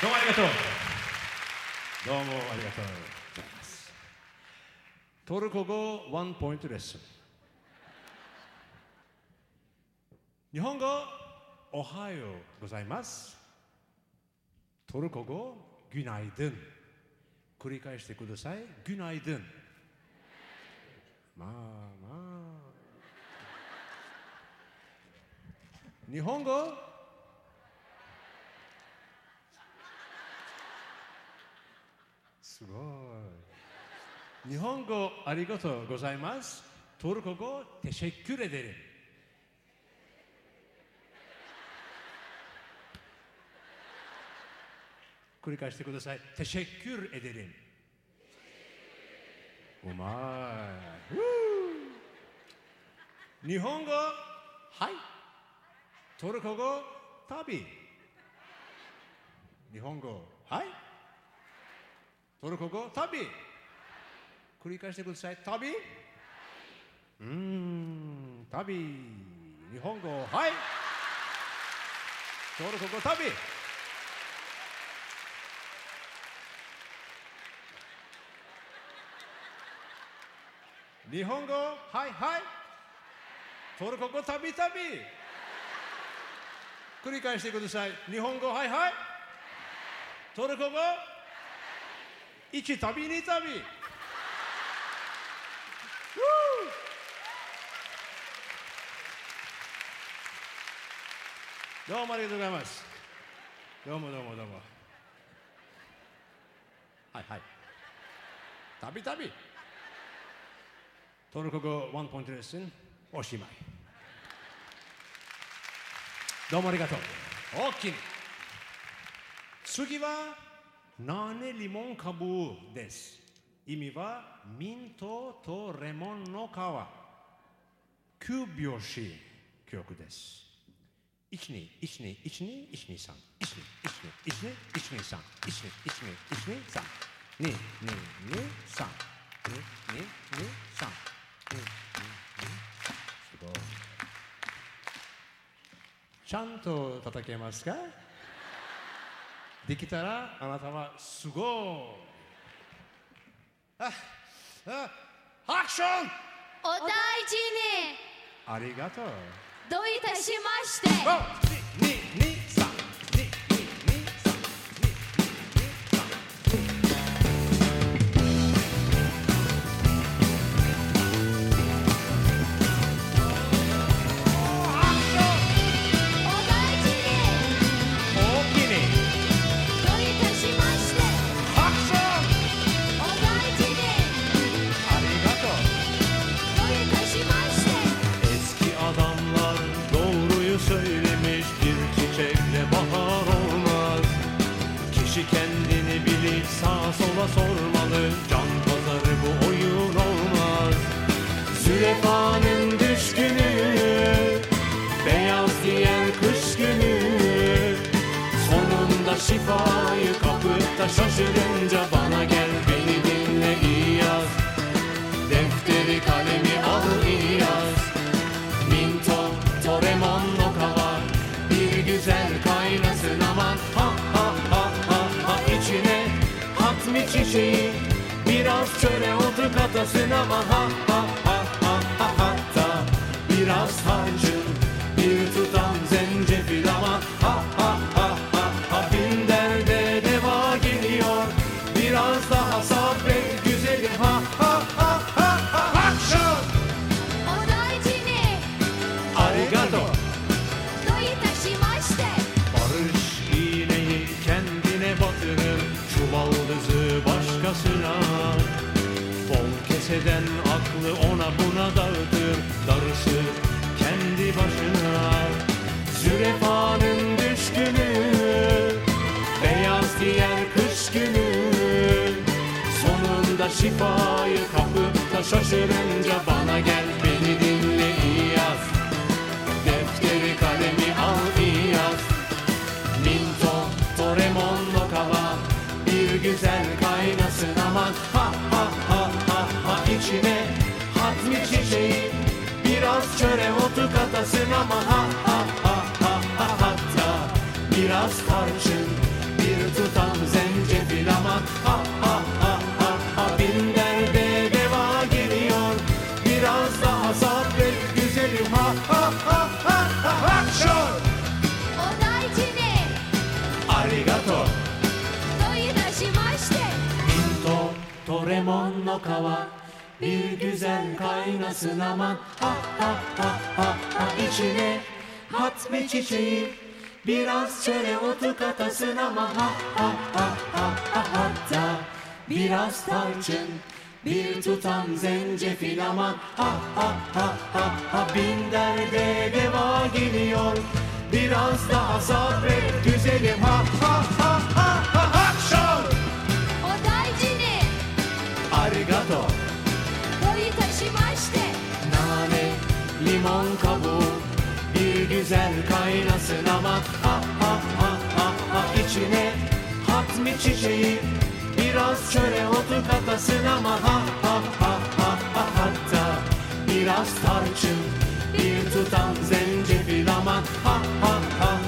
どうもありがとう。どうもありがとうございます。トルコ語ワンポイントレッスン。日本語おはようございます。トルコ語ギュナイドゥン。繰り返してください。ギュナイドゥン。まあまあ。日本語すごい日本語ありがとうございます。トルコ語テシェッキュレデル。繰り返してください。テシェッキュルエデリンうまい。日本語はい。トルコ語旅。日本語はい。トルコ語旅。繰り返してください。旅？うーん旅。日本語。はい。トルコ語旅。日本語？はいはい。トルコ語旅旅。繰り返してください。日本語？はいはい。トルコ語一旅二旅。どうもありがとうございます。どうもどうもどうも。はいはい。旅旅トルコ語ワンポイントレッスン。おしまい。どうもありがとう。大きに次はナネリモンカブーです。意味はミントとレモンの皮。9拍子曲です1 2 1 2 1 2 1 2 3 1 2 1 2 1 2 1 2 3 1 2 1 2 1 2 3 2 2 2 3 2 2 2 3すごい。ちゃんと叩けますか？できたらあなたはすごい。ああアクションお大事に。ありがとうどういたしまして。Şöyle otur katasına maha Keseden aklı ona buna dağıtır Darısı kendi başına. Zürefanın düşkünü Beyaz diğer kış günü. Sonunda şifayı kapıp da şaşırınca Bana ama ha ha ha ha ha hatta biraz tarçın bir tutam zencefil ama ha ha ha ha ha bin derde deva geliyor biraz daha sabret güzelim ha ha ha ha ha ha şor arigato doyu daşimashite into toremon no kawa bir güzel kaynasın aman ha ha ha ha ha içine hat hatmi çiçeği Biraz çöre otu katasın ama ha ha ha ha ha hatta Biraz tarçın bir tutam zencefil ama ha ha ha ha ha bin derde deva geliyor biraz daha sabret güzelim ha ha ha ha ha ha şov Odaicini Arigato Doi taşimaşte limon kabuğu Bir güzel kaynasın ama Ha ha ha ha ha. İçine Hatmi çiçeği Biraz çöre otu katasın ama Ha ha ha ha ha. Hatta Biraz tarçın Bir tutam zencefil ha ha ha ha